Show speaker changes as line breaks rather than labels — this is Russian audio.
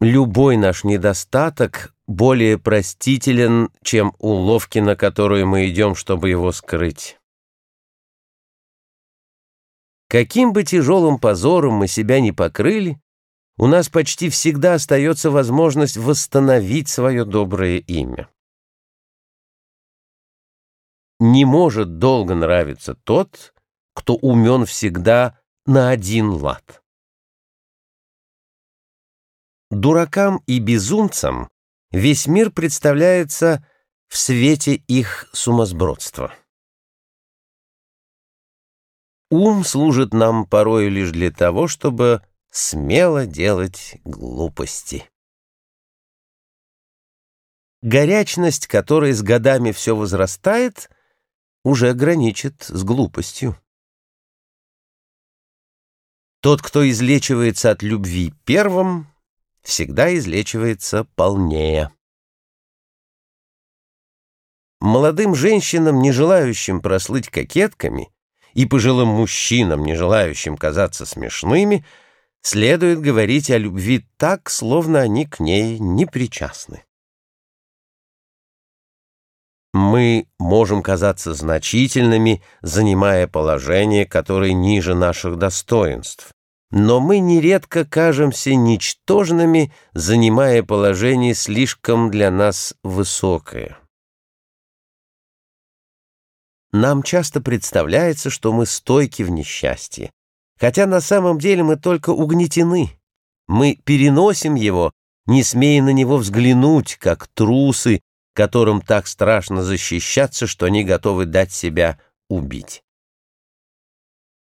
Любой наш недостаток более простителен, чем уловки, на которые мы идем, чтобы его скрыть. Каким бы тяжелым позором мы себя не покрыли, у нас почти всегда остается возможность восстановить свое доброе имя. Не может долго нравиться тот, кто умен всегда на один лад. Дуракам и безумцам весь мир представляется в свете их сумасбродства. Ум служит нам порою лишь для того, чтобы смело делать глупости. Горячность, которая с годами все возрастает, уже граничит с глупостью. Тот, кто излечивается от любви первым, всегда излечивается полнее. Молодым женщинам, не желающим прослыть кокетками, и пожилым мужчинам, не желающим казаться смешными, следует говорить о любви так, словно они к ней не причастны. Мы можем казаться значительными, занимая положение, которое ниже наших достоинств но мы нередко кажемся ничтожными, занимая положение слишком для нас высокое. Нам часто представляется, что мы стойки в несчастье, хотя на самом деле мы только угнетены. Мы переносим его, не смея на него взглянуть, как трусы, которым так страшно защищаться, что они готовы дать себя убить.